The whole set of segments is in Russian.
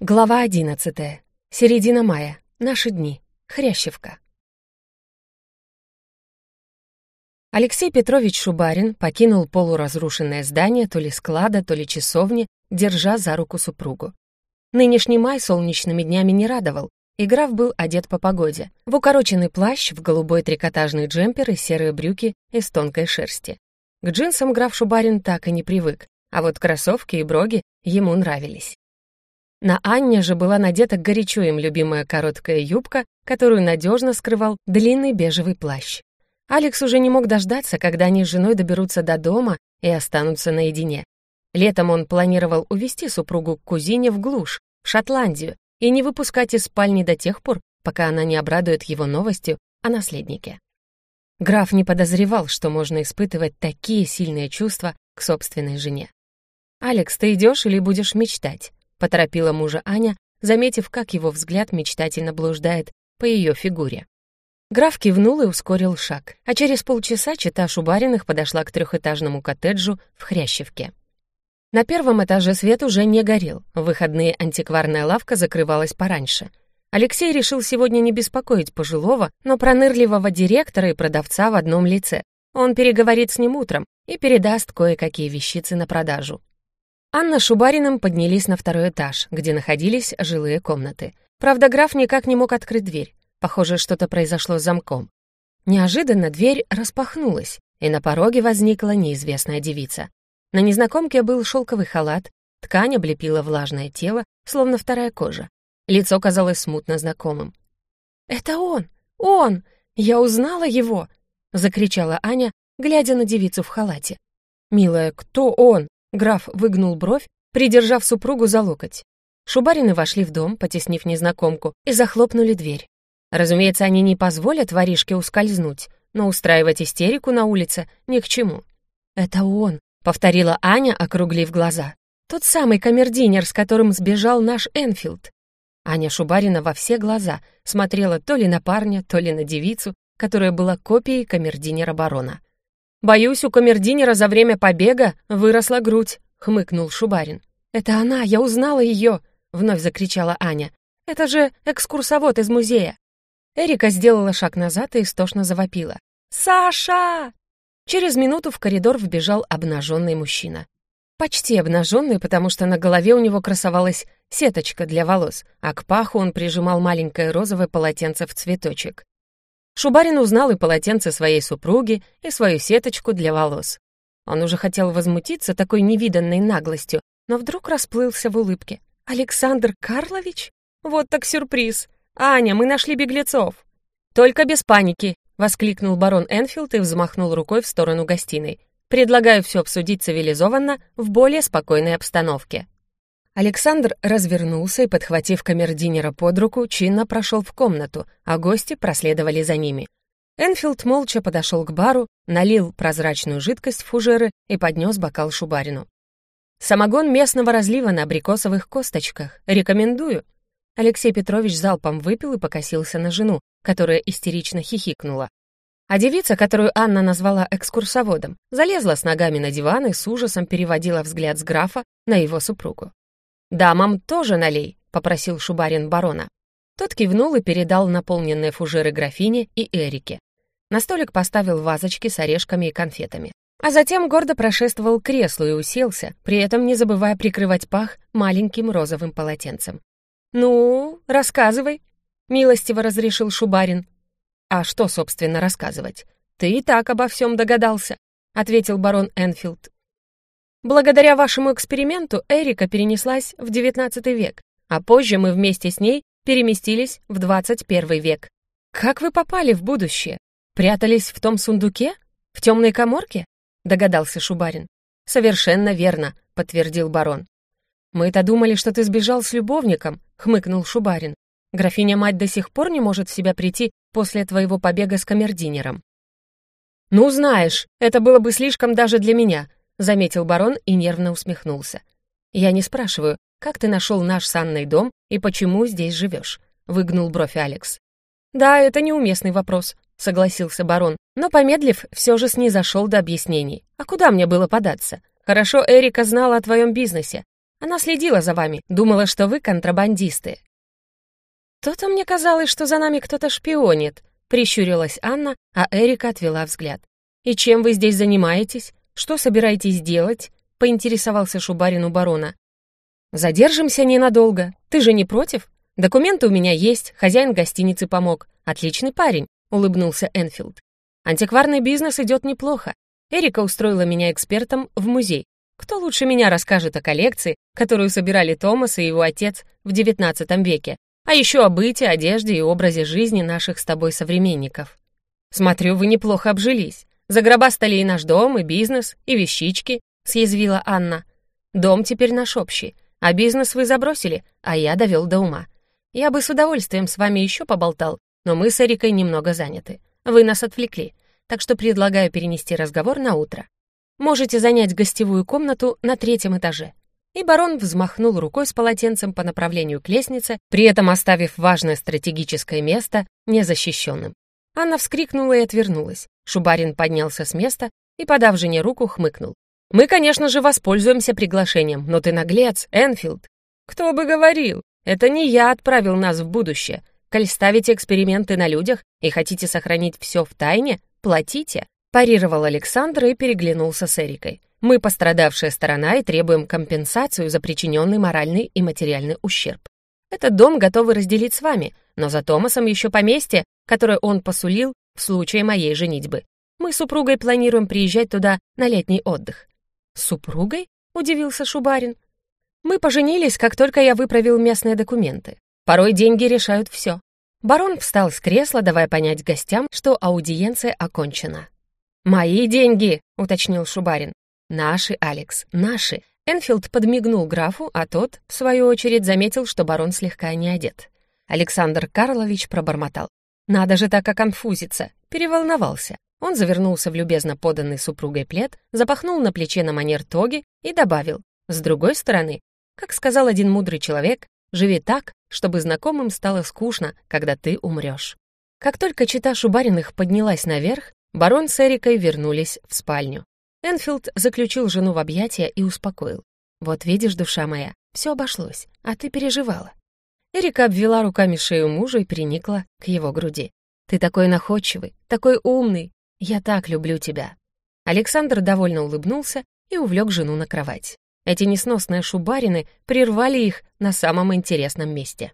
Глава одиннадцатая. Середина мая. Наши дни. Хрящевка. Алексей Петрович Шубарин покинул полуразрушенное здание то ли склада, то ли часовни, держа за руку супругу. Нынешний май солнечными днями не радовал, и граф был одет по погоде, в укороченный плащ, в голубой трикотажный джемпер и серые брюки из тонкой шерсти. К джинсам граф Шубарин так и не привык, а вот кроссовки и броги ему нравились. На Анне же была надета горячо им любимая короткая юбка, которую надежно скрывал длинный бежевый плащ. Алекс уже не мог дождаться, когда они с женой доберутся до дома и останутся наедине. Летом он планировал увезти супругу к кузине в глушь, в Шотландию, и не выпускать из спальни до тех пор, пока она не обрадует его новостью о наследнике. Граф не подозревал, что можно испытывать такие сильные чувства к собственной жене. «Алекс, ты идешь или будешь мечтать?» — поторопила мужа Аня, заметив, как его взгляд мечтательно блуждает по ее фигуре. Граф кивнул и ускорил шаг, а через полчаса чита Шубариных подошла к трехэтажному коттеджу в Хрящевке. На первом этаже свет уже не горел, в выходные антикварная лавка закрывалась пораньше. Алексей решил сегодня не беспокоить пожилого, но пронырливого директора и продавца в одном лице. Он переговорит с ним утром и передаст кое-какие вещицы на продажу. Анна с Шубариным поднялись на второй этаж, где находились жилые комнаты. Правда, граф никак не мог открыть дверь. Похоже, что-то произошло с замком. Неожиданно дверь распахнулась, и на пороге возникла неизвестная девица. На незнакомке был шелковый халат, ткань облепила влажное тело, словно вторая кожа. Лицо казалось смутно знакомым. «Это он! Он! Я узнала его!» — закричала Аня, глядя на девицу в халате. «Милая, кто он?» Граф выгнул бровь, придержав супругу за локоть. Шубарины вошли в дом, потеснив незнакомку, и захлопнули дверь. Разумеется, они не позволят воришке ускользнуть, но устраивать истерику на улице ни к чему. «Это он», — повторила Аня, округлив глаза. «Тот самый камердинер, с которым сбежал наш Энфилд». Аня Шубарина во все глаза смотрела то ли на парня, то ли на девицу, которая была копией камердинера барона. «Боюсь, у камердинера за время побега выросла грудь», — хмыкнул Шубарин. «Это она, я узнала ее!» — вновь закричала Аня. «Это же экскурсовод из музея!» Эрика сделала шаг назад и истошно завопила. «Саша!» Через минуту в коридор вбежал обнаженный мужчина. Почти обнаженный, потому что на голове у него красовалась сеточка для волос, а к паху он прижимал маленькое розовое полотенце в цветочек. Шубарин узнал и полотенце своей супруги, и свою сеточку для волос. Он уже хотел возмутиться такой невиданной наглостью, но вдруг расплылся в улыбке. «Александр Карлович? Вот так сюрприз! Аня, мы нашли беглецов!» «Только без паники!» — воскликнул барон Энфилд и взмахнул рукой в сторону гостиной. «Предлагаю все обсудить цивилизованно, в более спокойной обстановке». Александр развернулся и, подхватив камердинера под руку, чинно прошел в комнату, а гости проследовали за ними. Энфилд молча подошел к бару, налил прозрачную жидкость в фужеры и поднес бокал Шубарину. «Самогон местного разлива на абрикосовых косточках. Рекомендую». Алексей Петрович залпом выпил и покосился на жену, которая истерично хихикнула. А девица, которую Анна назвала экскурсоводом, залезла с ногами на диван и с ужасом переводила взгляд с графа на его супругу. «Дамам тоже налей», — попросил Шубарин барона. Тот кивнул и передал наполненные фужеры графине и Эрике. На столик поставил вазочки с орешками и конфетами. А затем гордо прошествовал к креслу и уселся, при этом не забывая прикрывать пах маленьким розовым полотенцем. «Ну, рассказывай», — милостиво разрешил Шубарин. «А что, собственно, рассказывать? Ты и так обо всем догадался», — ответил барон Энфилд. Благодаря вашему эксперименту Эрика перенеслась в XIX век, а позже мы вместе с ней переместились в 21 век. Как вы попали в будущее? Прятались в том сундуке? В темной коморке? Догадался Шубарин. Совершенно верно, подтвердил барон. Мы-то думали, что ты сбежал с любовником, хмыкнул Шубарин. Графиня-мать до сих пор не может в себя прийти после твоего побега с камердинером. «Ну, знаешь, это было бы слишком даже для меня», — заметил барон и нервно усмехнулся. «Я не спрашиваю, как ты нашел наш санный дом и почему здесь живешь?» — выгнул бровь Алекс. «Да, это неуместный вопрос», — согласился барон, но, помедлив, все же снизошел до объяснений. «А куда мне было податься? Хорошо Эрика знала о твоем бизнесе. Она следила за вами, думала, что вы контрабандисты». «То-то мне казалось, что за нами кто-то шпионит», — прищурилась Анна, а Эрика отвела взгляд. «И чем вы здесь занимаетесь? Что собираетесь делать?» — поинтересовался Шубарин у барона. «Задержимся ненадолго. Ты же не против? Документы у меня есть, хозяин гостиницы помог. Отличный парень», — улыбнулся Энфилд. «Антикварный бизнес идет неплохо. Эрика устроила меня экспертом в музей. Кто лучше меня расскажет о коллекции, которую собирали Томас и его отец в XIX веке, а еще о быте, одежде и образе жизни наших с тобой современников? Смотрю, вы неплохо обжились. Загробастали и наш дом, и бизнес, и вещички», — съязвила Анна. «Дом теперь наш общий, а бизнес вы забросили, а я довел до ума. Я бы с удовольствием с вами еще поболтал, но мы с Эрикой немного заняты. Вы нас отвлекли, так что предлагаю перенести разговор на утро. Можете занять гостевую комнату на третьем этаже». И барон взмахнул рукой с полотенцем по направлению к лестнице, при этом оставив важное стратегическое место незащищенным. Анна вскрикнула и отвернулась. Шубарин поднялся с места и, подав жене руку, хмыкнул. «Мы, конечно же, воспользуемся приглашением, но ты наглец, Энфилд. Кто бы говорил, это не я отправил нас в будущее. Коль ставите эксперименты на людях и хотите сохранить все в тайне, платите. Парировал Александр и переглянулся с Эрикой. Мы пострадавшая сторона и требуем компенсацию за причиненный моральный и материальный ущерб. Этот дом готовы разделить с вами, но за Томасом еще поместье, которое он посулил в случае моей женитьбы. Мы с супругой планируем приезжать туда на летний отдых». «С супругой?» — удивился Шубарин. «Мы поженились, как только я выправил местные документы. Порой деньги решают все». Барон встал с кресла, давая понять гостям, что аудиенция окончена. «Мои деньги», — уточнил Шубарин. «Наши, Алекс, наши». Энфилд подмигнул графу, а тот, в свою очередь, заметил, что барон слегка не одет. Александр Карлович пробормотал. «Надо же так оконфузиться!» Переволновался. Он завернулся в любезно поданный супругой плед, запахнул на плече на манер тоги и добавил. «С другой стороны, как сказал один мудрый человек, живи так, чтобы знакомым стало скучно, когда ты умрешь». Как только чита Шубариных поднялась наверх, Барон с Эрикой вернулись в спальню. Энфилд заключил жену в объятия и успокоил. «Вот видишь, душа моя, все обошлось, а ты переживала». Эрика обвела руками шею мужа и приникла к его груди. «Ты такой находчивый, такой умный. Я так люблю тебя». Александр довольно улыбнулся и увлек жену на кровать. Эти несносные шубарины прервали их на самом интересном месте.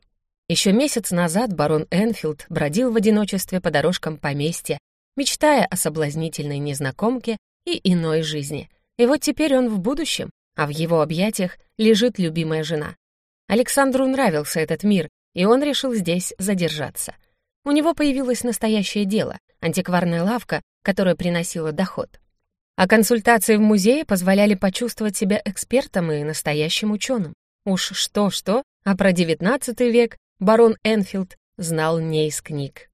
Еще месяц назад барон Энфилд бродил в одиночестве по дорожкам поместья, мечтая о соблазнительной незнакомке и иной жизни. И вот теперь он в будущем, а в его объятиях лежит любимая жена. Александру нравился этот мир, и он решил здесь задержаться. У него появилось настоящее дело — антикварная лавка, которая приносила доход. А консультации в музее позволяли почувствовать себя экспертом и настоящим ученым. Уж что-что, а про XIX век барон Энфилд знал не из книг.